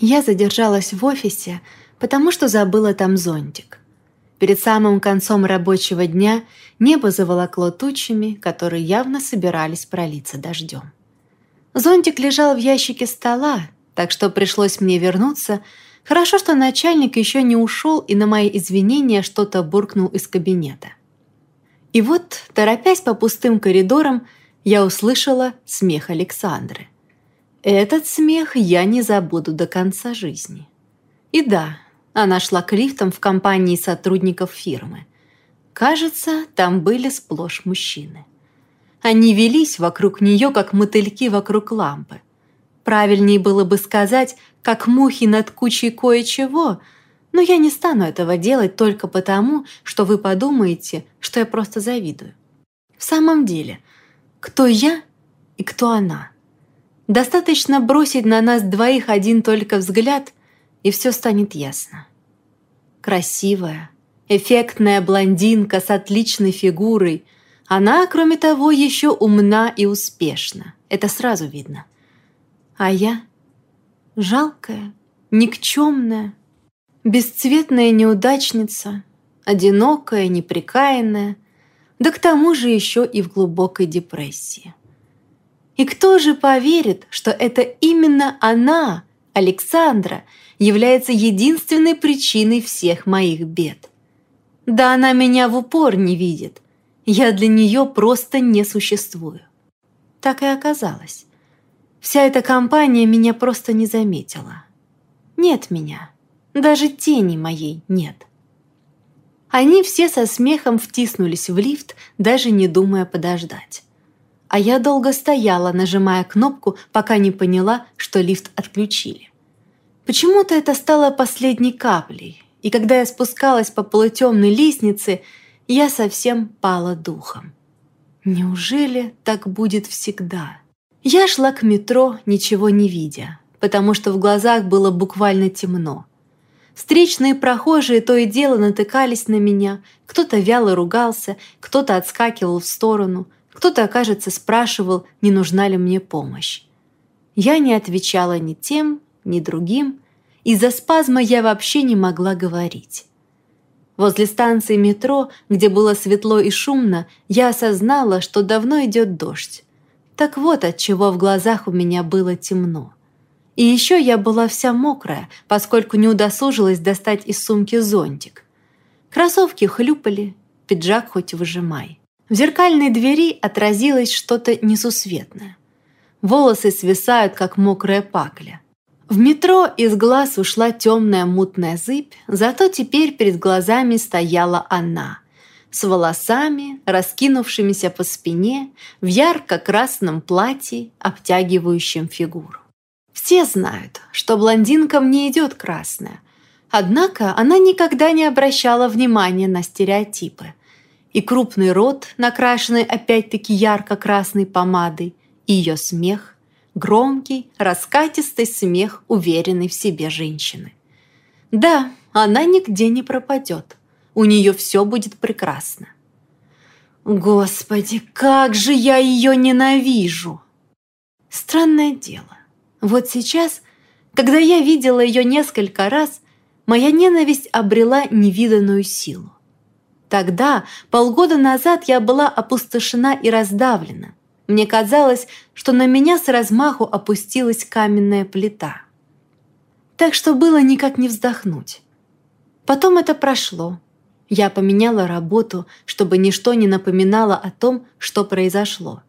Я задержалась в офисе, потому что забыла там зонтик. Перед самым концом рабочего дня небо заволокло тучами, которые явно собирались пролиться дождем. Зонтик лежал в ящике стола, так что пришлось мне вернуться. Хорошо, что начальник еще не ушел и на мои извинения что-то буркнул из кабинета. И вот, торопясь по пустым коридорам, я услышала смех Александры. Этот смех я не забуду до конца жизни. И да, она шла к лифтам в компании сотрудников фирмы. Кажется, там были сплошь мужчины. Они велись вокруг нее, как мотыльки вокруг лампы. Правильнее было бы сказать, как мухи над кучей кое-чего, но я не стану этого делать только потому, что вы подумаете, что я просто завидую. В самом деле, кто я и кто она? Достаточно бросить на нас двоих один только взгляд, и все станет ясно. Красивая, эффектная блондинка с отличной фигурой. Она, кроме того, еще умна и успешна. Это сразу видно. А я жалкая, никчемная, бесцветная неудачница, одинокая, неприкаянная, да к тому же еще и в глубокой депрессии. И кто же поверит, что это именно она, Александра, является единственной причиной всех моих бед? Да она меня в упор не видит. Я для нее просто не существую. Так и оказалось. Вся эта компания меня просто не заметила. Нет меня. Даже тени моей нет. Они все со смехом втиснулись в лифт, даже не думая подождать. А я долго стояла, нажимая кнопку, пока не поняла, что лифт отключили. Почему-то это стало последней каплей, и когда я спускалась по полутемной лестнице, я совсем пала духом. Неужели так будет всегда? Я шла к метро, ничего не видя, потому что в глазах было буквально темно. Встречные прохожие то и дело натыкались на меня, кто-то вяло ругался, кто-то отскакивал в сторону – кто-то, кажется, спрашивал, не нужна ли мне помощь. Я не отвечала ни тем, ни другим. Из-за спазма я вообще не могла говорить. Возле станции метро, где было светло и шумно, я осознала, что давно идет дождь. Так вот от чего в глазах у меня было темно. И еще я была вся мокрая, поскольку не удосужилась достать из сумки зонтик. Кроссовки хлюпали, пиджак хоть выжимай. В зеркальной двери отразилось что-то несусветное. Волосы свисают, как мокрая пакля. В метро из глаз ушла темная мутная зыбь, зато теперь перед глазами стояла она, с волосами, раскинувшимися по спине, в ярко-красном платье, обтягивающем фигуру. Все знают, что блондинкам не идет красное, однако она никогда не обращала внимания на стереотипы и крупный рот, накрашенный опять-таки ярко-красной помадой, и ее смех, громкий, раскатистый смех уверенной в себе женщины. Да, она нигде не пропадет. У нее все будет прекрасно. Господи, как же я ее ненавижу! Странное дело. Вот сейчас, когда я видела ее несколько раз, моя ненависть обрела невиданную силу. Тогда, полгода назад, я была опустошена и раздавлена. Мне казалось, что на меня с размаху опустилась каменная плита. Так что было никак не вздохнуть. Потом это прошло. Я поменяла работу, чтобы ничто не напоминало о том, что произошло.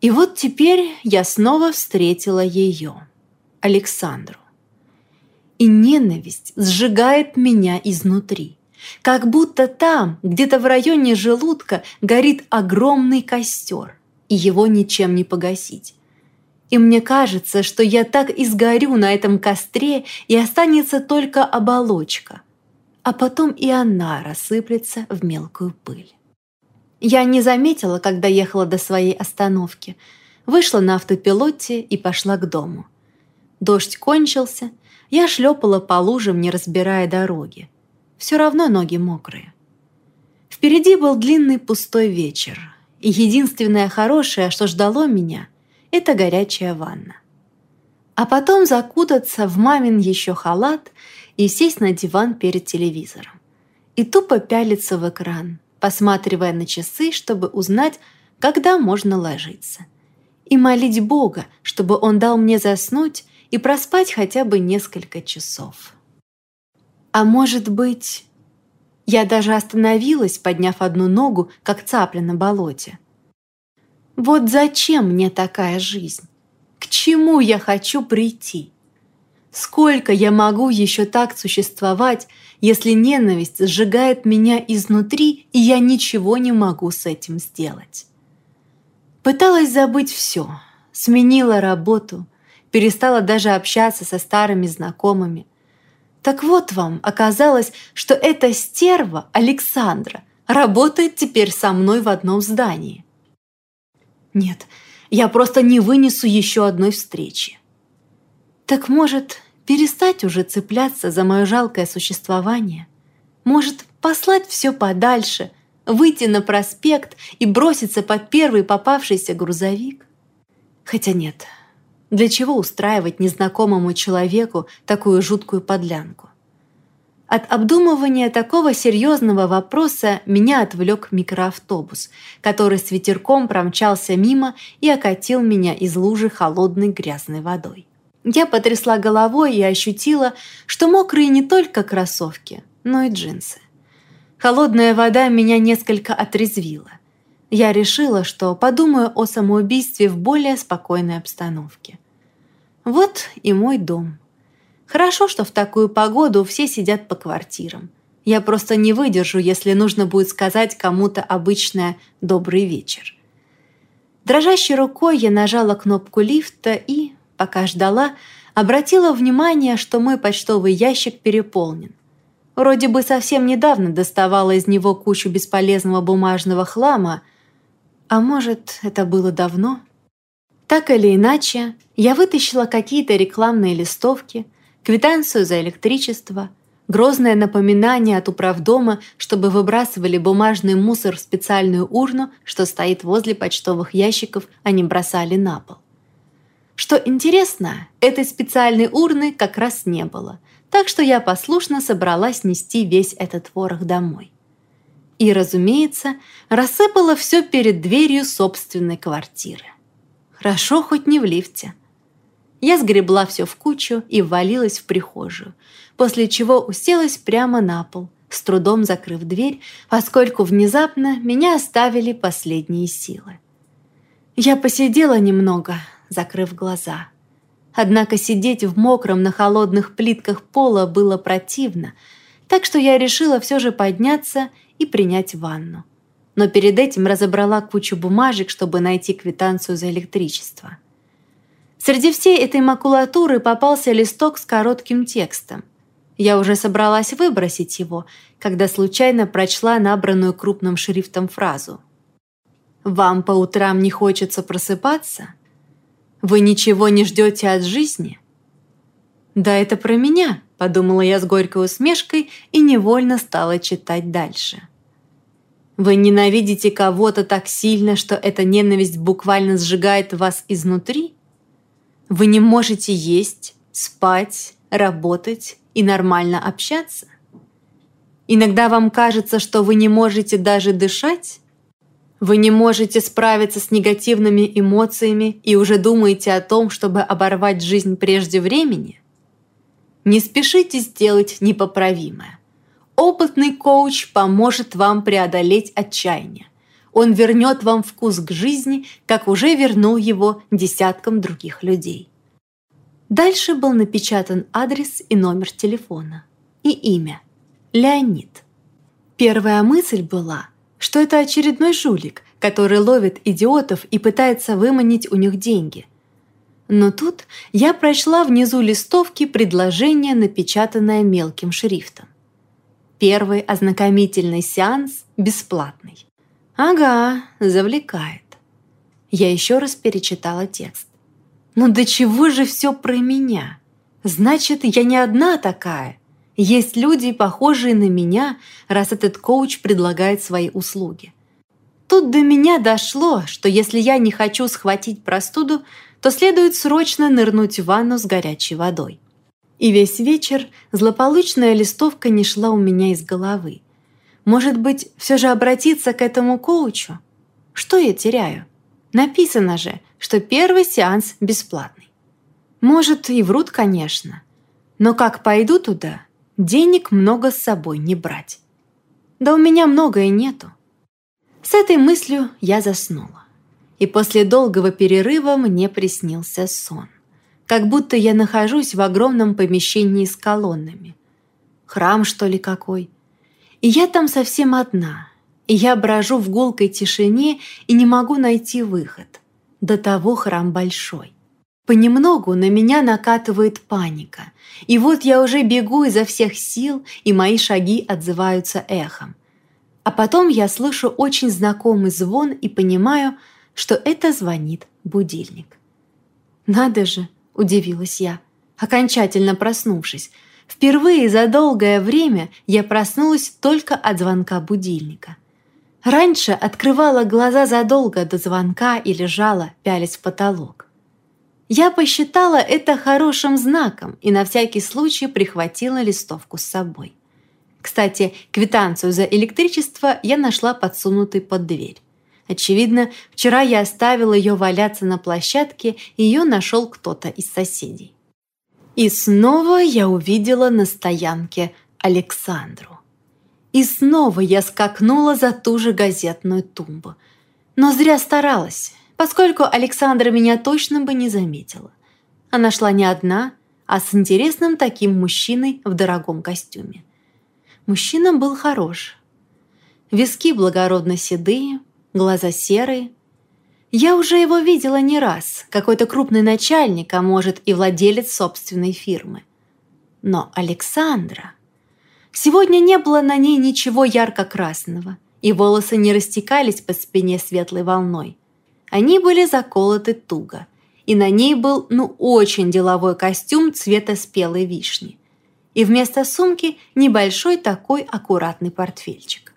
И вот теперь я снова встретила ее, Александру. И ненависть сжигает меня изнутри. Как будто там, где-то в районе желудка, горит огромный костер, и его ничем не погасить. И мне кажется, что я так и сгорю на этом костре, и останется только оболочка. А потом и она рассыплется в мелкую пыль. Я не заметила, когда ехала до своей остановки. Вышла на автопилоте и пошла к дому. Дождь кончился, я шлепала по лужам, не разбирая дороги. Все равно ноги мокрые. Впереди был длинный пустой вечер, и единственное хорошее, что ждало меня, это горячая ванна. а потом закутаться в мамин еще халат и сесть на диван перед телевизором. И тупо пялиться в экран, посматривая на часы, чтобы узнать, когда можно ложиться. И молить Бога, чтобы Он дал мне заснуть и проспать хотя бы несколько часов. А может быть... Я даже остановилась, подняв одну ногу, как цапля на болоте. Вот зачем мне такая жизнь? К чему я хочу прийти? Сколько я могу еще так существовать, если ненависть сжигает меня изнутри, и я ничего не могу с этим сделать? Пыталась забыть все, сменила работу, перестала даже общаться со старыми знакомыми. Так вот вам, оказалось, что эта стерва Александра работает теперь со мной в одном здании. Нет, я просто не вынесу еще одной встречи. Так может, перестать уже цепляться за мое жалкое существование? Может, послать все подальше, выйти на проспект и броситься под первый попавшийся грузовик? Хотя нет, для чего устраивать незнакомому человеку такую жуткую подлянку? От обдумывания такого серьезного вопроса меня отвлек микроавтобус, который с ветерком промчался мимо и окатил меня из лужи холодной грязной водой. Я потрясла головой и ощутила, что мокрые не только кроссовки, но и джинсы. Холодная вода меня несколько отрезвила. Я решила, что подумаю о самоубийстве в более спокойной обстановке. Вот и мой дом – Хорошо, что в такую погоду все сидят по квартирам. Я просто не выдержу, если нужно будет сказать кому-то обычное «добрый вечер». Дрожащей рукой я нажала кнопку лифта и, пока ждала, обратила внимание, что мой почтовый ящик переполнен. Вроде бы совсем недавно доставала из него кучу бесполезного бумажного хлама, а может, это было давно? Так или иначе, я вытащила какие-то рекламные листовки – квитанцию за электричество, грозное напоминание от управдома, чтобы выбрасывали бумажный мусор в специальную урну, что стоит возле почтовых ящиков, а не бросали на пол. Что интересно, этой специальной урны как раз не было, так что я послушно собралась нести весь этот ворох домой. И, разумеется, рассыпала все перед дверью собственной квартиры. Хорошо хоть не в лифте – я сгребла все в кучу и ввалилась в прихожую, после чего уселась прямо на пол, с трудом закрыв дверь, поскольку внезапно меня оставили последние силы. Я посидела немного, закрыв глаза. Однако сидеть в мокром на холодных плитках пола было противно, так что я решила все же подняться и принять ванну. Но перед этим разобрала кучу бумажек, чтобы найти квитанцию за электричество. Среди всей этой макулатуры попался листок с коротким текстом. Я уже собралась выбросить его, когда случайно прочла набранную крупным шрифтом фразу. «Вам по утрам не хочется просыпаться? Вы ничего не ждете от жизни?» «Да это про меня», — подумала я с горькой усмешкой и невольно стала читать дальше. «Вы ненавидите кого-то так сильно, что эта ненависть буквально сжигает вас изнутри?» Вы не можете есть, спать, работать и нормально общаться? Иногда вам кажется, что вы не можете даже дышать? Вы не можете справиться с негативными эмоциями и уже думаете о том, чтобы оборвать жизнь прежде времени? Не спешите сделать непоправимое. Опытный коуч поможет вам преодолеть отчаяние он вернет вам вкус к жизни, как уже вернул его десяткам других людей. Дальше был напечатан адрес и номер телефона. И имя – Леонид. Первая мысль была, что это очередной жулик, который ловит идиотов и пытается выманить у них деньги. Но тут я прочла внизу листовки предложение, напечатанное мелким шрифтом. Первый ознакомительный сеанс бесплатный. Ага, завлекает. Я еще раз перечитала текст. Но «Ну до чего же все про меня? Значит, я не одна такая. Есть люди, похожие на меня, раз этот коуч предлагает свои услуги. Тут до меня дошло, что если я не хочу схватить простуду, то следует срочно нырнуть в ванну с горячей водой. И весь вечер злополучная листовка не шла у меня из головы. Может быть, все же обратиться к этому коучу? Что я теряю? Написано же, что первый сеанс бесплатный. Может, и врут, конечно. Но как пойду туда, денег много с собой не брать. Да у меня многое нету. С этой мыслью я заснула. И после долгого перерыва мне приснился сон. Как будто я нахожусь в огромном помещении с колоннами. Храм, что ли, какой? И я там совсем одна. И я брожу в гулкой тишине и не могу найти выход. До того храм большой. Понемногу на меня накатывает паника. И вот я уже бегу изо всех сил, и мои шаги отзываются эхом. А потом я слышу очень знакомый звон и понимаю, что это звонит будильник. «Надо же!» – удивилась я, окончательно проснувшись. Впервые за долгое время я проснулась только от звонка будильника. Раньше открывала глаза задолго до звонка и лежала, пялясь в потолок. Я посчитала это хорошим знаком и на всякий случай прихватила листовку с собой. Кстати, квитанцию за электричество я нашла подсунутой под дверь. Очевидно, вчера я оставила ее валяться на площадке, и ее нашел кто-то из соседей. И снова я увидела на стоянке Александру. И снова я скакнула за ту же газетную тумбу. Но зря старалась поскольку Александра меня точно бы не заметила. Она шла не одна, а с интересным таким мужчиной в дорогом костюме. Мужчина был хорош. Виски благородно седые, глаза серые. Я уже его видела не раз, какой-то крупный начальник, а может и владелец собственной фирмы. Но Александра... Сегодня не было на ней ничего ярко-красного, и волосы не растекались по спине светлой волной. Они были заколоты туго, и на ней был ну очень деловой костюм цвета спелой вишни. И вместо сумки небольшой такой аккуратный портфельчик.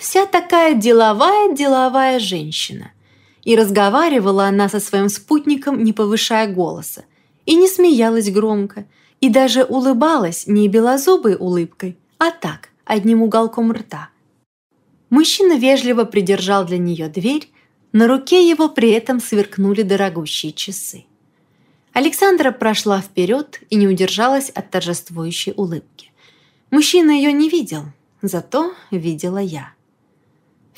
Вся такая деловая-деловая женщина. И разговаривала она со своим спутником, не повышая голоса, и не смеялась громко, и даже улыбалась не белозубой улыбкой, а так, одним уголком рта. Мужчина вежливо придержал для нее дверь, на руке его при этом сверкнули дорогущие часы. Александра прошла вперед и не удержалась от торжествующей улыбки. Мужчина ее не видел, зато видела я.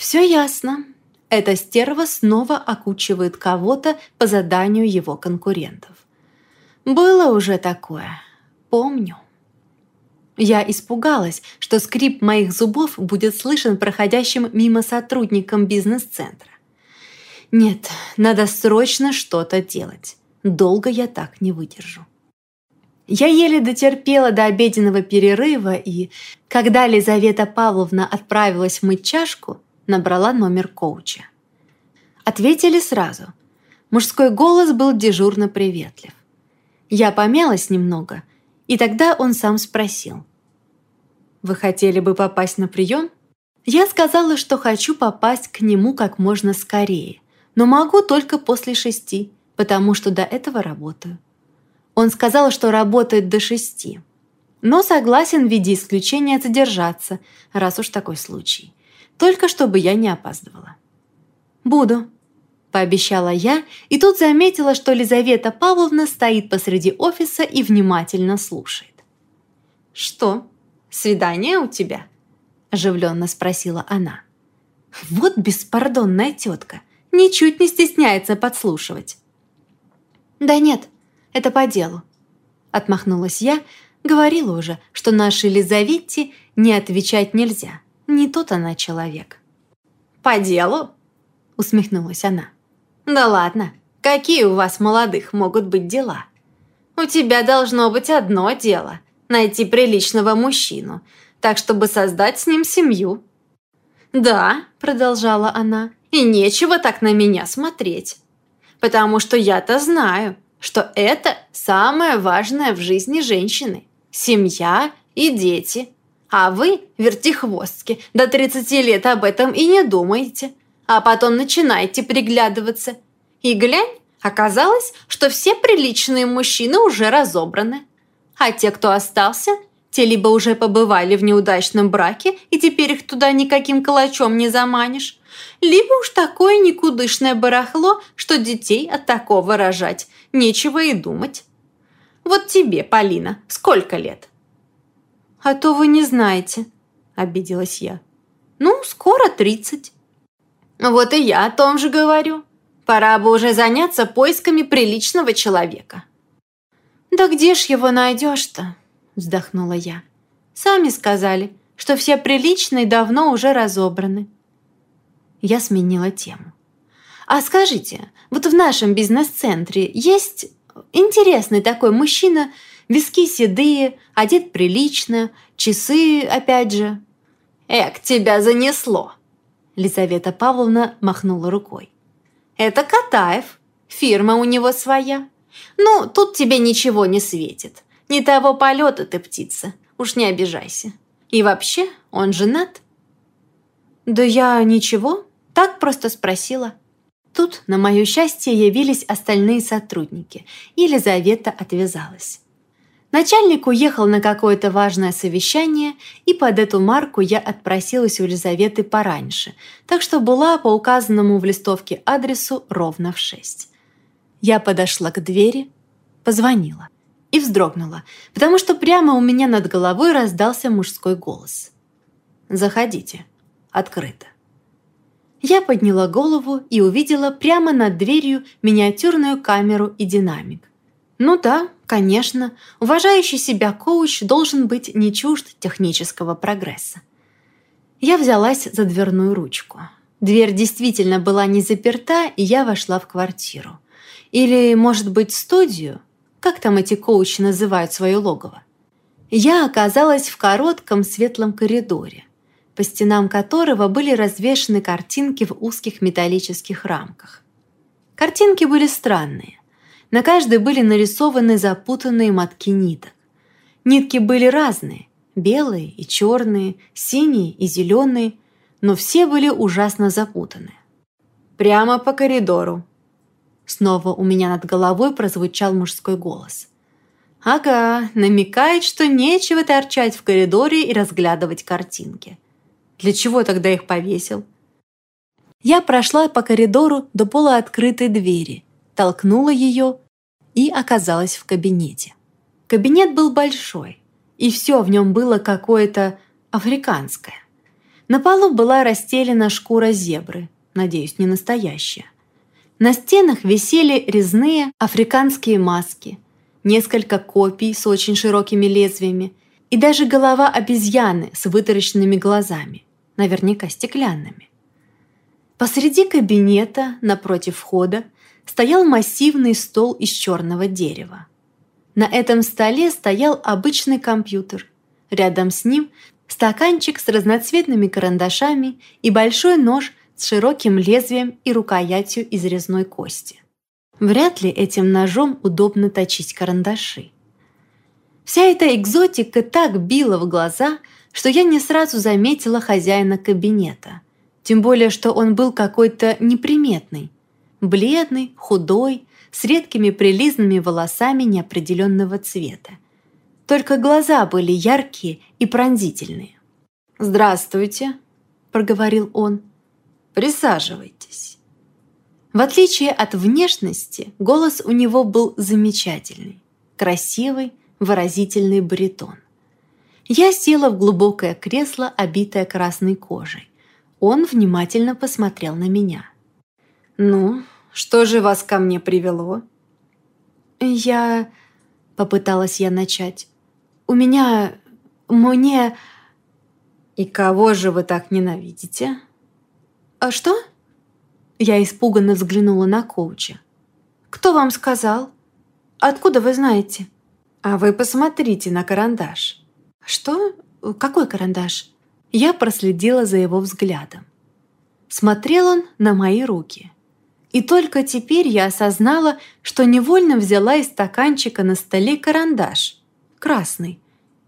Все ясно. Эта стерва снова окучивает кого-то по заданию его конкурентов. Было уже такое. Помню. Я испугалась, что скрип моих зубов будет слышен проходящим мимо сотрудникам бизнес-центра. Нет, надо срочно что-то делать. Долго я так не выдержу. Я еле дотерпела до обеденного перерыва и, когда Лизавета Павловна отправилась мыть чашку, набрала номер коуча. Ответили сразу. Мужской голос был дежурно приветлив. Я помялась немного, и тогда он сам спросил. «Вы хотели бы попасть на прием?» Я сказала, что хочу попасть к нему как можно скорее, но могу только после шести, потому что до этого работаю. Он сказал, что работает до шести, но согласен в виде исключения задержаться, раз уж такой случай. Только чтобы я не опаздывала. «Буду», – пообещала я, и тут заметила, что Лизавета Павловна стоит посреди офиса и внимательно слушает. «Что, свидание у тебя?» – оживленно спросила она. «Вот беспардонная тетка ничуть не стесняется подслушивать. «Да нет, это по делу», — отмахнулась я, говорила уже, что нашей Лизавете не отвечать нельзя, не тот она человек. «По делу?» — усмехнулась она. «Да ладно, какие у вас, молодых, могут быть дела? У тебя должно быть одно дело — найти приличного мужчину, так чтобы создать с ним семью». «Да», — продолжала она, — и нечего так на меня смотреть. Потому что я-то знаю, что это самое важное в жизни женщины. Семья и дети. А вы, вертихвостки, до 30 лет об этом и не думаете. А потом начинаете приглядываться. И глянь, Оказалось, что все приличные мужчины уже разобраны. А те, кто остался, те либо уже побывали в неудачном браке, и теперь их туда никаким калачом не заманишь, либо уж такое никудышное барахло, что детей от такого рожать нечего и думать. Вот тебе, Полина, сколько лет? А то вы не знаете, обиделась я. Ну, скоро тридцать. Вот и я о том же говорю. Пора бы уже заняться поисками приличного человека. Да где ж его найдешь-то? Вздохнула я. Сами сказали, что все приличные давно уже разобраны. Я сменила тему. А скажите, вот в нашем бизнес-центре есть интересный такой мужчина, виски седые, одет прилично, часы опять же. Эк, тебя занесло!» Лизавета Павловна махнула рукой. «Это Катаев. Фирма у него своя. Ну, тут тебе ничего не светит. Не того полета ты, птица. Уж не обижайся. И вообще, он женат?» «Да я ничего, так просто спросила». Тут, на мое счастье, явились остальные сотрудники, и Елизавета отвязалась. Начальник уехал на какое-то важное совещание, и под эту марку я отпросилась у Елизаветы пораньше, так что была по указанному в листовке адресу ровно в шесть. Я подошла к двери, позвонила и вздрогнула, потому что прямо у меня над головой раздался мужской голос. «Заходите. Открыто». Я подняла голову и увидела прямо над дверью миниатюрную камеру и динамик. Ну да, конечно, уважающий себя коуч должен быть не чужд технического прогресса. Я взялась за дверную ручку. Дверь действительно была не заперта, и я вошла в квартиру. Или, может быть, студию? Как там эти коучи называют свое логово? Я оказалась в коротком светлом коридоре, по стенам которого были развешаны картинки в узких металлических рамках. Картинки были странные. На каждой были нарисованы запутанные мотки ниток. Нитки были разные – белые и черные, синие и зеленые, но все были ужасно запутаны. «Прямо по коридору». Снова у меня над головой прозвучал мужской голос. «Ага, намекает, что нечего торчать в коридоре и разглядывать картинки. Для чего тогда их повесил?» Я прошла по коридору до полуоткрытой двери, толкнула ее и оказалась в кабинете. Кабинет был большой, и все в нем было какое-то африканское. На полу была расстелена шкура зебры, надеюсь, не настоящая. На стенах висели резные африканские маски, несколько копий с очень широкими лезвиями и даже голова обезьяны с вытаращенными глазами, наверняка стеклянными. Посреди кабинета, напротив входа, стоял массивный стол из черного дерева. На этом столе стоял обычный компьютер. Рядом с ним стаканчик с разноцветными карандашами и большой нож с широким лезвием и рукоятью из резной кости. Вряд ли этим ножом удобно точить карандаши. Вся эта экзотика так била в глаза, что я не сразу заметила хозяина кабинета. Тем более, что он был какой-то неприметный – бледный, худой, с редкими прилизанными волосами неопределенного цвета. Только глаза были яркие и пронзительные. «Здравствуйте», – проговорил он. «Присаживайтесь». В отличие от внешности, голос у него был замечательный, красивый, выразительный баритон. Я села в глубокое кресло, обитое красной кожей. Он внимательно посмотрел на меня. «Ну, что же вас ко мне привело?» «Я...» — попыталась я начать. «У меня... мне...» «И кого же вы так ненавидите?» «А что?» Я испуганно взглянула на коуча. «Кто вам сказал? Откуда вы знаете?» «А вы посмотрите на карандаш». «Что? Какой карандаш?» Я проследила за его взглядом. Смотрел он на мои руки. И только теперь я осознала, что невольно взяла из стаканчика на столе карандаш, красный,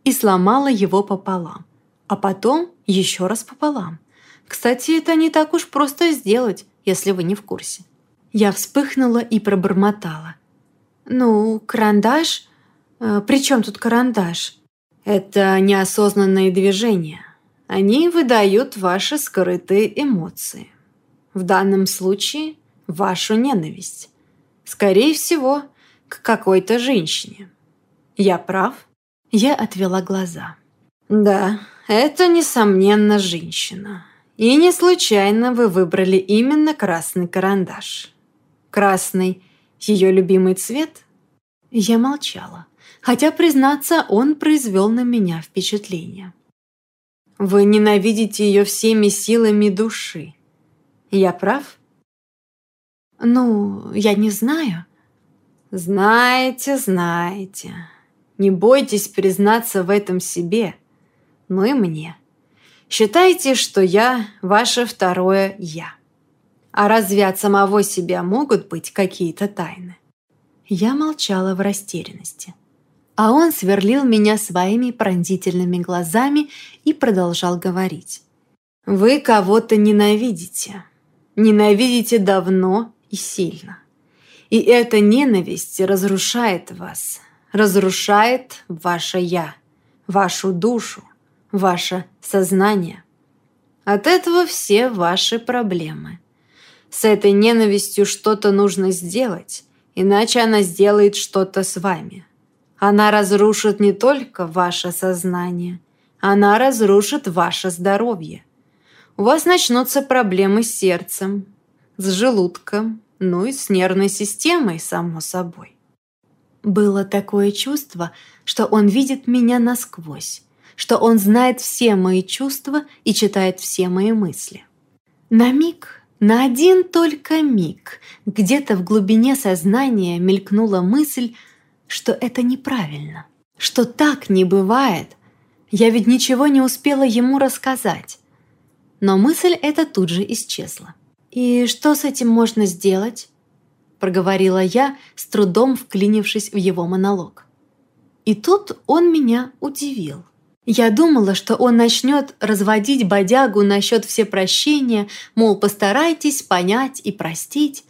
и сломала его пополам. А потом еще раз пополам. Кстати, это не так уж просто сделать, если вы не в курсе. Я вспыхнула и пробормотала. «Ну, карандаш? А, при чем тут карандаш?» «Это неосознанные движения. Они выдают ваши скрытые эмоции. В данном случае вашу ненависть. Скорее всего, к какой-то женщине. Я прав?» Я отвела глаза. «Да, это, несомненно, женщина. И не случайно вы выбрали именно красный карандаш. Красный – ее любимый цвет?» Я молчала, хотя, признаться, он произвел на меня впечатление. «Вы ненавидите ее всеми силами души. Я прав?» «Ну, я не знаю». «Знаете, знаете. Не бойтесь признаться в этом себе, но и мне. Считайте, что я ваше второе «я». А разве от самого себя могут быть какие-то тайны?» Я молчала в растерянности. А он сверлил меня своими пронзительными глазами и продолжал говорить. «Вы кого-то ненавидите. Ненавидите давно и сильно. И эта ненависть разрушает вас, разрушает ваше «я», вашу душу, ваше сознание. От этого все ваши проблемы. С этой ненавистью что-то нужно сделать, иначе она сделает что-то с вами. Она разрушит не только ваше сознание, она разрушит ваше здоровье. У вас начнутся проблемы с сердцем, с желудком, ну и с нервной системой, само собой. Было такое чувство, что он видит меня насквозь, что он знает все мои чувства и читает все мои мысли. На миг, на один только миг, где-то в глубине сознания мелькнула мысль, что это неправильно, что так не бывает. Я ведь ничего не успела ему рассказать. Но мысль эта тут же исчезла. «И что с этим можно сделать?» – проговорила я, с трудом вклинившись в его монолог. И тут он меня удивил. Я думала, что он начнет разводить бодягу насчет всепрощения, мол, постарайтесь понять и простить.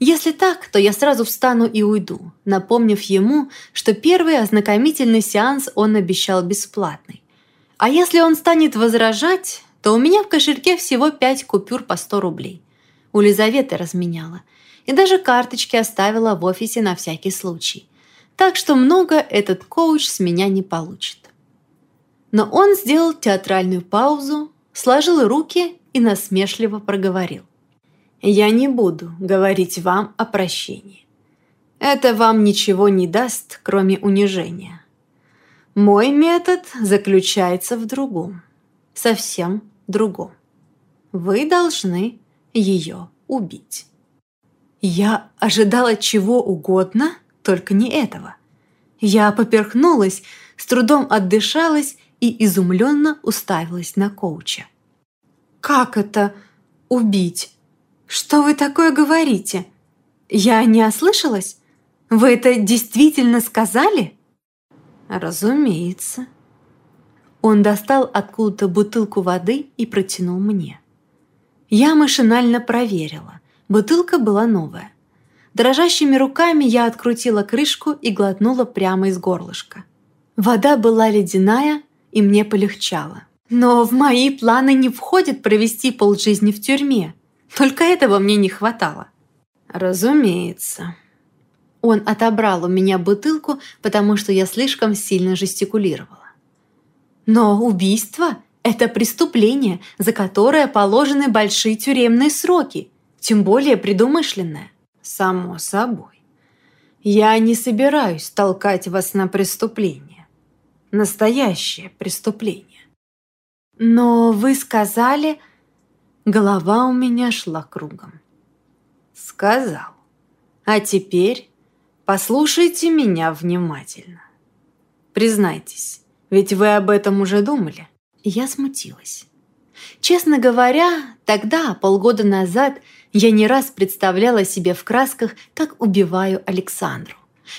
Если так, то я сразу встану и уйду, напомнив ему, что первый ознакомительный сеанс он обещал бесплатный. А если он станет возражать, то у меня в кошельке всего пять купюр по 100 рублей у Лизаветы разменяла. И даже карточки оставила в офисе на всякий случай. Так что много этот коуч с меня не получит. Но он сделал театральную паузу, сложил руки и насмешливо проговорил. «Я не буду говорить вам о прощении. Это вам ничего не даст, кроме унижения. Мой метод заключается в другом, совсем другом. Вы должны ее убить. Я ожидала чего угодно, только не этого. Я поперхнулась, с трудом отдышалась и изумленно уставилась на коуча. «Как это убить? Что вы такое говорите? Я не ослышалась? Вы это действительно сказали?» «Разумеется». Он достал откуда-то бутылку воды и протянул мне. Я машинально проверила. Бутылка была новая. Дрожащими руками я открутила крышку и глотнула прямо из горлышка. Вода была ледяная, и мне полегчало. Но в мои планы не входит провести полжизни в тюрьме. Только этого мне не хватало. Разумеется. Он отобрал у меня бутылку, потому что я слишком сильно жестикулировала. Но убийство это преступление, за которое положены большие тюремные сроки, тем более предумышленное. Само собой. Я не собираюсь толкать вас на преступление. Настоящее преступление. Но вы сказали... Голова у меня шла кругом. Сказал. А теперь послушайте меня внимательно. Признайтесь, ведь вы об этом уже думали. Я смутилась. Честно говоря, тогда, полгода назад, я не раз представляла себе в красках, как убиваю Александру.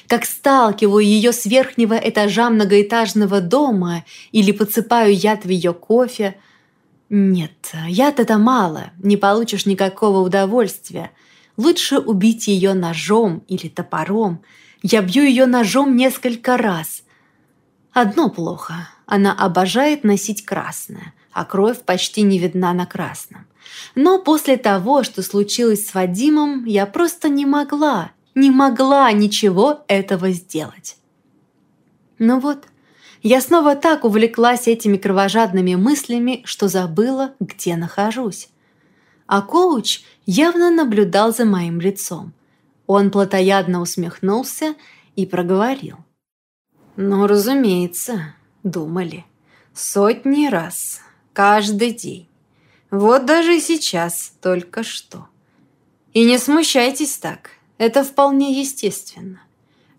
Как сталкиваю ее с верхнего этажа многоэтажного дома или подсыпаю яд в ее кофе. Нет, яд это мало, не получишь никакого удовольствия. Лучше убить ее ножом или топором. Я бью ее ножом несколько раз. Одно плохо. Она обожает носить красное, а кровь почти не видна на красном. Но после того, что случилось с Вадимом, я просто не могла, не могла ничего этого сделать. Ну вот, я снова так увлеклась этими кровожадными мыслями, что забыла, где нахожусь. А коуч явно наблюдал за моим лицом. Он плотоядно усмехнулся и проговорил. «Ну, разумеется, думали. Сотни раз, каждый день. Вот даже сейчас, только что. И не смущайтесь так, это вполне естественно.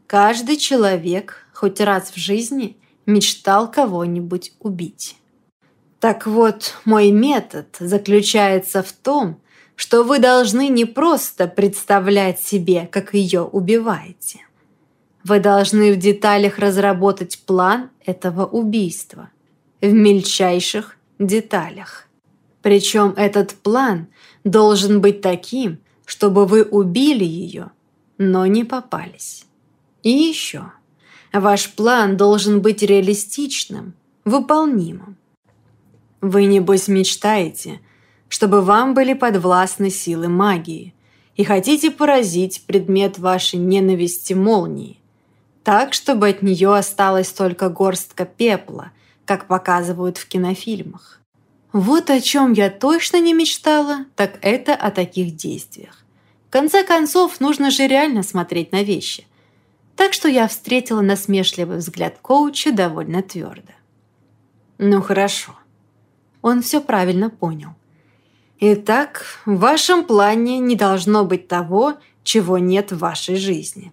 Каждый человек хоть раз в жизни мечтал кого-нибудь убить. Так вот, мой метод заключается в том, что вы должны не просто представлять себе, как ее убиваете. Вы должны в деталях разработать план этого убийства. В мельчайших деталях. Причем этот план должен быть таким, чтобы вы убили ее, но не попались. И еще. Ваш план должен быть реалистичным, выполнимым. Вы, небось, мечтаете, чтобы вам были подвластны силы магии и хотите поразить предмет вашей ненависти молнии, так, чтобы от нее осталась только горстка пепла, как показывают в кинофильмах. Вот о чем я точно не мечтала, так это о таких действиях. В конце концов, нужно же реально смотреть на вещи. Так что я встретила насмешливый взгляд коуча довольно твердо. Ну хорошо. Он все правильно понял. Итак, в вашем плане не должно быть того, чего нет в вашей жизни.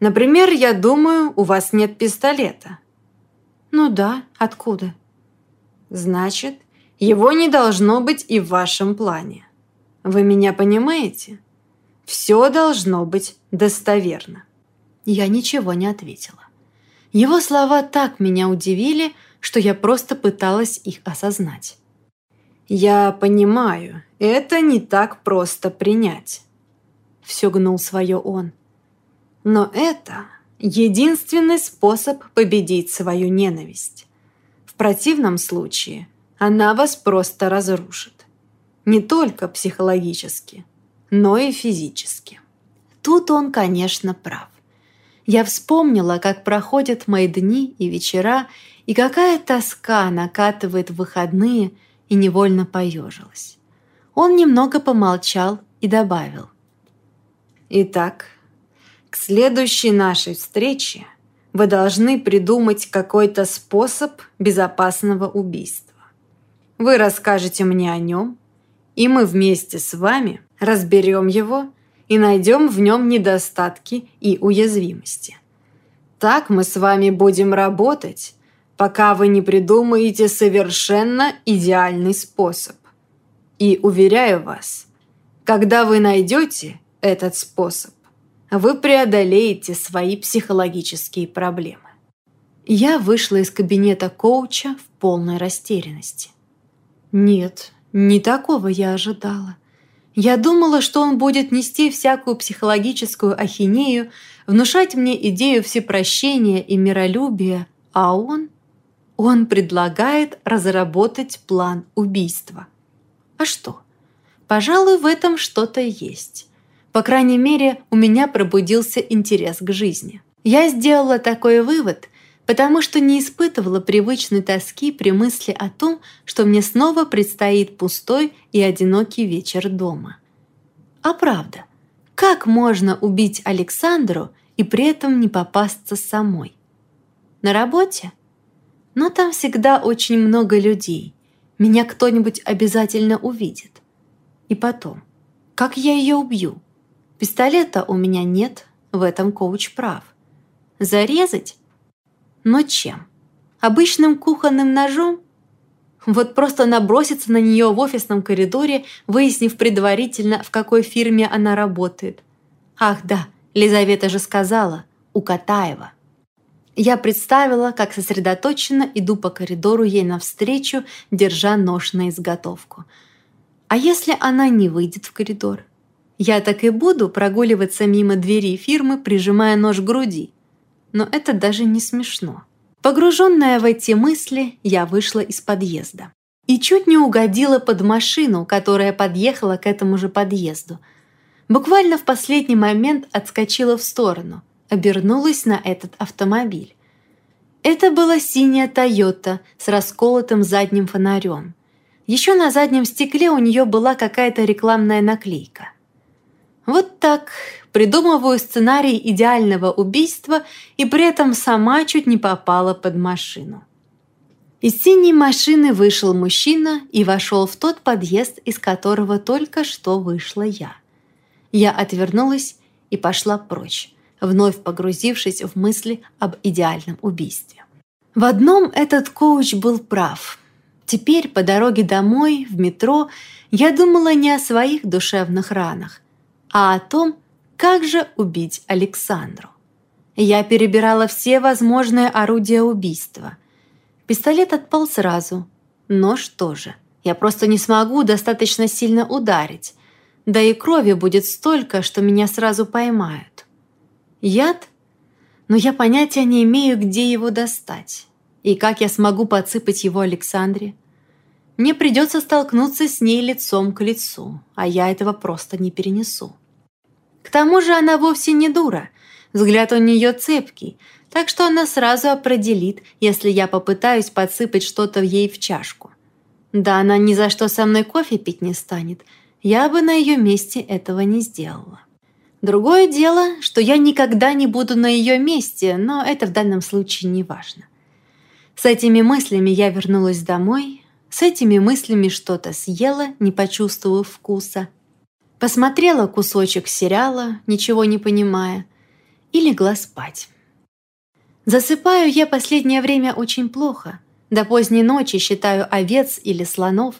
Например, я думаю, у вас нет пистолета. Ну да, откуда? Значит, его не должно быть и в вашем плане. Вы меня понимаете? Все должно быть достоверно. Я ничего не ответила. Его слова так меня удивили, что я просто пыталась их осознать. «Я понимаю, это не так просто принять», – все гнул свое он. «Но это единственный способ победить свою ненависть. В противном случае она вас просто разрушит. Не только психологически, но и физически. Тут он, конечно, прав. Я вспомнила, как проходят мои дни и вечера, и какая тоска накатывает в выходные, и невольно поежилась. Он немного помолчал и добавил. «Итак, к следующей нашей встрече вы должны придумать какой-то способ безопасного убийства. Вы расскажете мне о нем, и мы вместе с вами разберем его и найдем в нем недостатки и уязвимости. Так мы с вами будем работать, пока вы не придумаете совершенно идеальный способ. И уверяю вас, когда вы найдете этот способ, вы преодолеете свои психологические проблемы. Я вышла из кабинета коуча в полной растерянности. Нет, не такого я ожидала. Я думала, что он будет нести всякую психологическую ахинею, внушать мне идею всепрощения и миролюбия, а он... Он предлагает разработать план убийства. А что? Пожалуй, в этом что-то есть. По крайней мере, у меня пробудился интерес к жизни. Я сделала такой вывод, потому что не испытывала привычной тоски при мысли о том, что мне снова предстоит пустой и одинокий вечер дома. А правда, как можно убить Александру и при этом не попасться самой? На работе? Но там всегда очень много людей. Меня кто-нибудь обязательно увидит. И потом, как я ее убью? Пистолета у меня нет, в этом коуч прав. Зарезать? Но чем? Обычным кухонным ножом? Вот просто наброситься на нее в офисном коридоре, выяснив предварительно, в какой фирме она работает. Ах да, Лизавета же сказала, у Катаева. Я представила, как сосредоточенно иду по коридору ей навстречу, держа нож на изготовку. А если она не выйдет в коридор? Я так и буду прогуливаться мимо двери фирмы, прижимая нож к груди. Но это даже не смешно. Погруженная в эти мысли, я вышла из подъезда. И чуть не угодила под машину, которая подъехала к этому же подъезду. Буквально в последний момент отскочила в сторону, обернулась на этот автомобиль. Это была синяя «Тойота» с расколотым задним фонарем. Еще на заднем стекле у нее была какая-то рекламная наклейка. Вот так придумываю сценарий идеального убийства и при этом сама чуть не попала под машину. Из синей машины вышел мужчина и вошел в тот подъезд, из которого только что вышла я. Я отвернулась и пошла прочь, вновь погрузившись в мысли об идеальном убийстве. В одном этот коуч был прав. Теперь по дороге домой, в метро, я думала не о своих душевных ранах, а о том, как же убить Александру. Я перебирала все возможные орудия убийства. Пистолет отпал сразу, нож тоже. Я просто не смогу достаточно сильно ударить. Да и крови будет столько, что меня сразу поймают. Яд? Но я понятия не имею, где его достать. И как я смогу подсыпать его Александре? Мне придется столкнуться с ней лицом к лицу, а я этого просто не перенесу. К тому же она вовсе не дура. Взгляд у нее цепкий, так что она сразу определит, если я попытаюсь подсыпать что-то ей в чашку. Да она ни за что со мной кофе пить не станет. Я бы на ее месте этого не сделала. Другое дело, что я никогда не буду на ее месте, но это в данном случае не важно. С этими мыслями я вернулась домой, с этими мыслями что-то съела, не почувствовав вкуса, посмотрела кусочек сериала, ничего не понимая, и легла спать. Засыпаю я последнее время очень плохо. До поздней ночи считаю овец или слонов,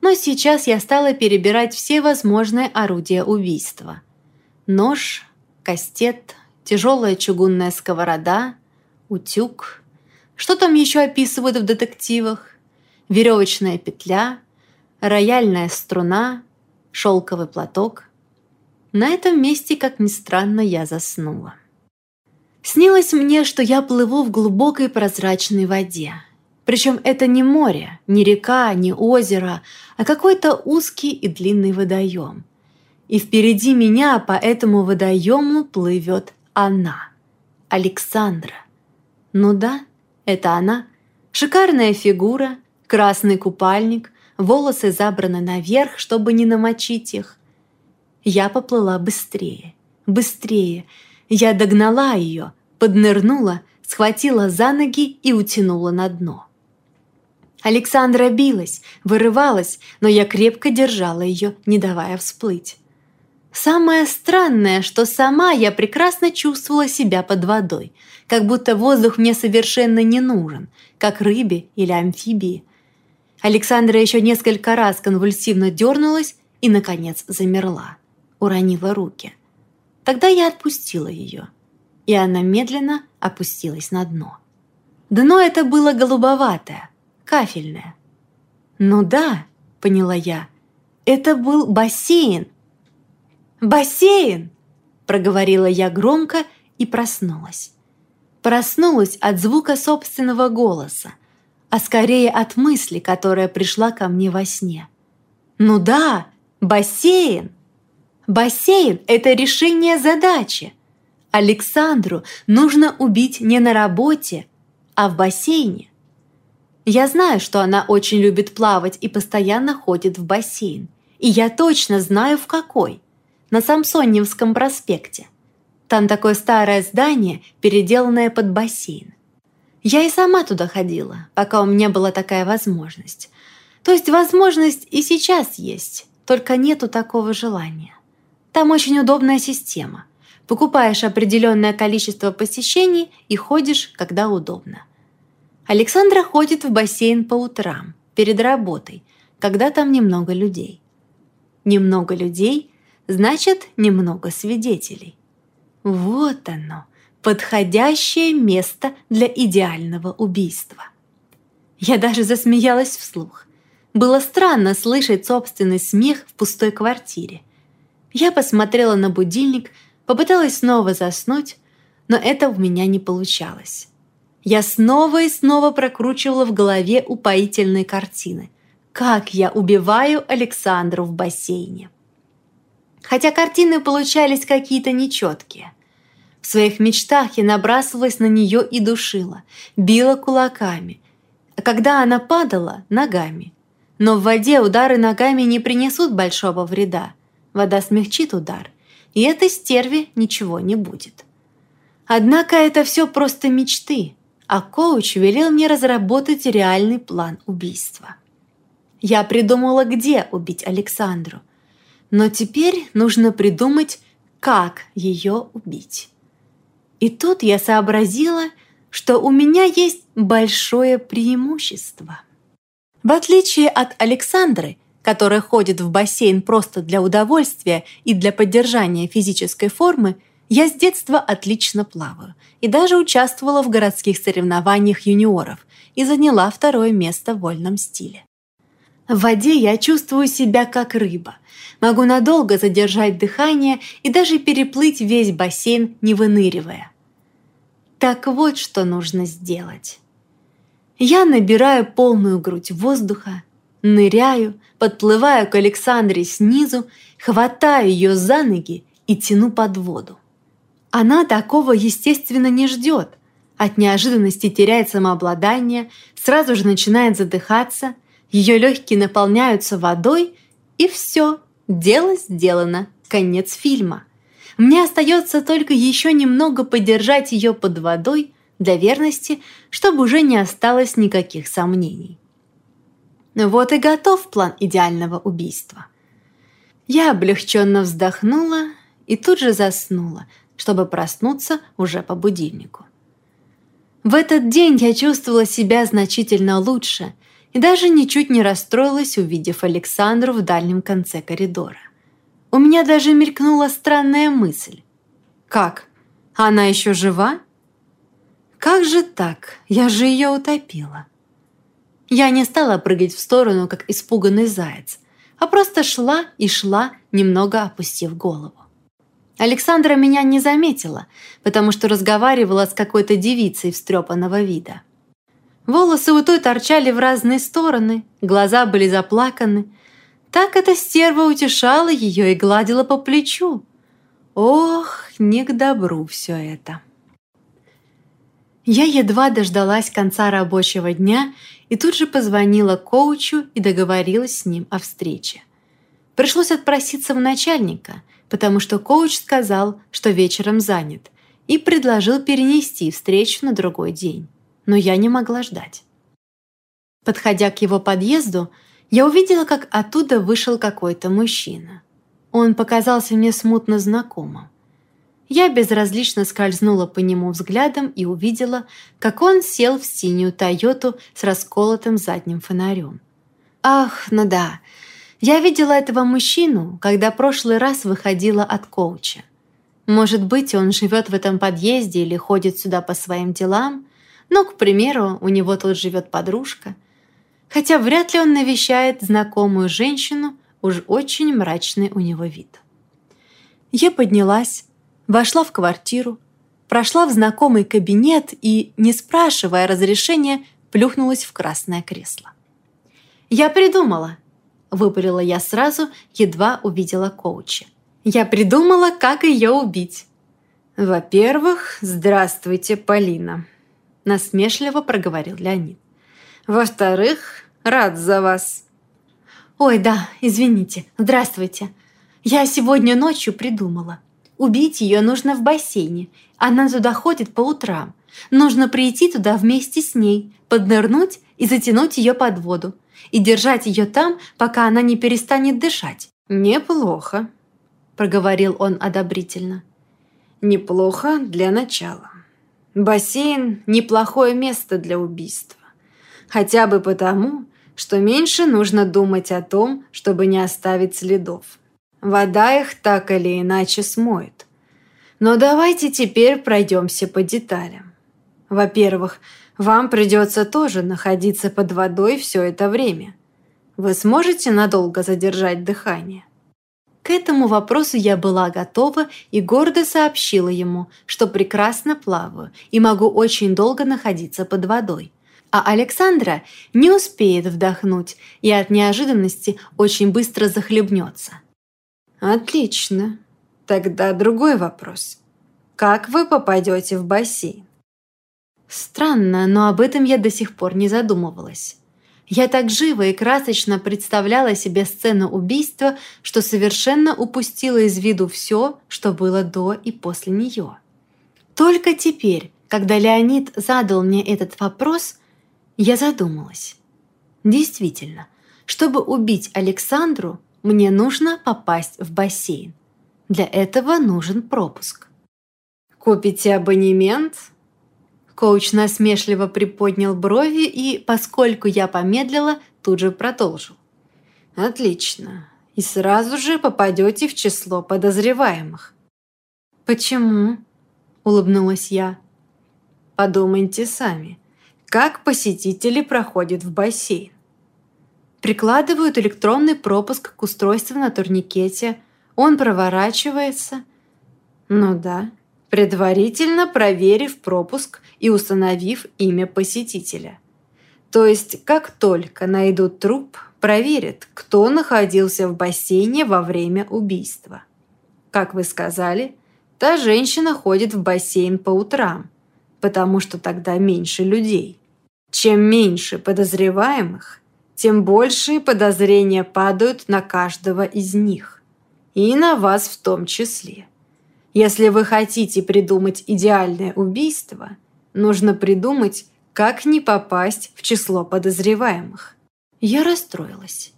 но сейчас я стала перебирать все возможные орудия убийства. Нож, кастет, тяжелая чугунная сковорода, утюг. Что там еще описывают в детективах? Веревочная петля, рояльная струна, шелковый платок. На этом месте, как ни странно, я заснула. Снилось мне, что я плыву в глубокой прозрачной воде. Причем это не море, не река, не озеро, а какой-то узкий и длинный водоем. И впереди меня по этому водоему плывет она, Александра. Ну да, это она. Шикарная фигура, красный купальник, волосы забраны наверх, чтобы не намочить их. Я поплыла быстрее, быстрее. Я догнала ее, поднырнула, схватила за ноги и утянула на дно. Александра билась, вырывалась, но я крепко держала ее, не давая всплыть. Самое странное, что сама я прекрасно чувствовала себя под водой, как будто воздух мне совершенно не нужен, как рыбе или амфибии. Александра еще несколько раз конвульсивно дернулась и, наконец, замерла, уронила руки. Тогда я отпустила ее, и она медленно опустилась на дно. Дно это было голубоватое, кафельное. «Ну да», — поняла я, — «это был бассейн». «Бассейн!» — проговорила я громко и проснулась. Проснулась от звука собственного голоса, а скорее от мысли, которая пришла ко мне во сне. «Ну да, бассейн!» Бассейн – это решение задачи. Александру нужно убить не на работе, а в бассейне. Я знаю, что она очень любит плавать и постоянно ходит в бассейн. И я точно знаю, в какой. На Самсоневском проспекте. Там такое старое здание, переделанное под бассейн. Я и сама туда ходила, пока у меня была такая возможность. То есть возможность и сейчас есть, только нету такого желания. Там очень удобная система. Покупаешь определенное количество посещений и ходишь, когда удобно. Александра ходит в бассейн по утрам, перед работой, когда там немного людей. Немного людей – значит немного свидетелей. Вот оно, подходящее место для идеального убийства. Я даже засмеялась вслух. Было странно слышать собственный смех в пустой квартире. Я посмотрела на будильник, попыталась снова заснуть, но это у меня не получалось. Я снова и снова прокручивала в голове упоительные картины. Как я убиваю Александру в бассейне. Хотя картины получались какие-то нечеткие. В своих мечтах я набрасывалась на нее и душила, била кулаками, а когда она падала – ногами. Но в воде удары ногами не принесут большого вреда. Вода смягчит удар, и этой стерве ничего не будет. Однако это все просто мечты, а коуч велел мне разработать реальный план убийства. Я придумала, где убить Александру, но теперь нужно придумать, как ее убить. И тут я сообразила, что у меня есть большое преимущество. В отличие от Александры, которая ходит в бассейн просто для удовольствия и для поддержания физической формы, я с детства отлично плаваю и даже участвовала в городских соревнованиях юниоров и заняла второе место в вольном стиле. В воде я чувствую себя как рыба. Могу надолго задержать дыхание и даже переплыть весь бассейн, не выныривая. Так вот, что нужно сделать. Я набираю полную грудь воздуха, ныряю, подплываю к Александре снизу, хватаю ее за ноги и тяну под воду. Она такого, естественно, не ждет. От неожиданности теряет самообладание, сразу же начинает задыхаться, ее легкие наполняются водой, и все, дело сделано, конец фильма. Мне остается только еще немного подержать ее под водой для верности, чтобы уже не осталось никаких сомнений. Вот и готов план идеального убийства. Я облегченно вздохнула и тут же заснула, чтобы проснуться уже по будильнику. В этот день я чувствовала себя значительно лучше и даже ничуть не расстроилась, увидев Александру в дальнем конце коридора. У меня даже мелькнула странная мысль. «Как? Она еще жива?» «Как же так? Я же ее утопила!» Я не стала прыгать в сторону, как испуганный заяц, а просто шла и шла, немного опустив голову. Александра меня не заметила, потому что разговаривала с какой-то девицей встрепанного вида. Волосы у той торчали в разные стороны, глаза были заплаканы. Так эта стерва утешала ее и гладила по плечу. Ох, не к добру все это. Я едва дождалась конца рабочего дня и тут же позвонила коучу и договорилась с ним о встрече. Пришлось отпроситься в начальника, потому что коуч сказал, что вечером занят, и предложил перенести встречу на другой день. Но я не могла ждать. Подходя к его подъезду, я увидела, как оттуда вышел какой-то мужчина. Он показался мне смутно знакомым. Я безразлично скользнула по нему взглядом и увидела, как он сел в синюю «Тойоту» с расколотым задним фонарем. Ах, ну да, я видела этого мужчину, когда прошлый раз выходила от коуча. Может быть, он живет в этом подъезде или ходит сюда по своим делам, но, к примеру, у него тут живет подружка. Хотя вряд ли он навещает знакомую женщину, уж очень мрачный у него вид. Я поднялась, вошла в квартиру, прошла в знакомый кабинет и, не спрашивая разрешения, плюхнулась в красное кресло. «Я придумала!» – выпалила я сразу, едва увидела коуча. «Я придумала, как ее убить!» «Во-первых, здравствуйте, Полина!» – насмешливо проговорил Леонид. «Во-вторых, рад за вас!» «Ой, да, извините, здравствуйте!» «Я сегодня ночью придумала – Убить ее нужно в бассейне. Она туда ходит по утрам. Нужно прийти туда вместе с ней, поднырнуть и затянуть ее под воду. И держать ее там, пока она не перестанет дышать. «Неплохо», – проговорил он одобрительно. «Неплохо для начала. Бассейн – неплохое место для убийства. Хотя бы потому, что меньше нужно думать о том, чтобы не оставить следов. Вода их так или иначе смоет. Но давайте теперь пройдемся по деталям. Во-первых, вам придется тоже находиться под водой все это время. Вы сможете надолго задержать дыхание? к этому вопросу я была готова и гордо сообщила ему, что прекрасно плаваю и могу очень долго находиться под водой. А Александра не успеет вдохнуть и от неожиданности очень быстро захлебнется. Отлично. Тогда другой вопрос. Как вы попадете в бассейн? Странно, но об этом я до сих пор не задумывалась. Я так живо и красочно представляла себе сцену убийства, что совершенно упустила из виду все, что было до и после нее. Только теперь, когда Леонид задал мне этот вопрос, я задумалась. Действительно, чтобы убить Александру, мне нужно попасть в бассейн. Для этого нужен пропуск. «Купите абонемент?» Коуч насмешливо приподнял брови и, поскольку я помедлила, тут же продолжил. «Отлично. И сразу же попадете в число подозреваемых». «Почему?» – улыбнулась я. «Подумайте сами, как посетители проходят в бассейн?» Прикладывают электронный пропуск к устройству на турникете, он проворачивается. «Ну да, предварительно проверив пропуск и установив имя посетителя. То есть, как только найдут труп, проверят, кто находился в бассейне во время убийства. Как вы сказали, та женщина ходит в бассейн по утрам, потому что тогда меньше людей. Чем меньше подозреваемых, тем большие подозрения падают на каждого из них. И на вас в том числе. Если вы хотите придумать идеальное убийство, нужно придумать, как не попасть в число подозреваемых. Я расстроилась.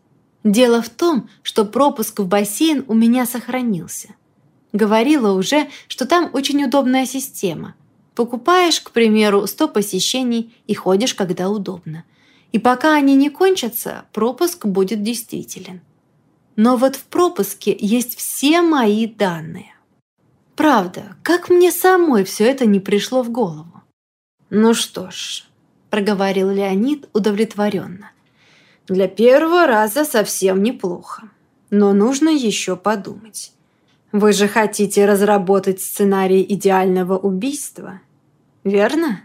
Дело в том, что пропуск в бассейн у меня сохранился. Говорила уже, что там очень удобная система. Покупаешь, к примеру, 100 посещений и ходишь, когда удобно. И пока они не кончатся, пропуск будет действителен. Но вот в пропуске есть все мои данные. Правда, как мне самой все это не пришло в голову? Ну что ж, проговорил Леонид удовлетворенно. Для первого раза совсем неплохо. Но нужно еще подумать. Вы же хотите разработать сценарий идеального убийства, верно?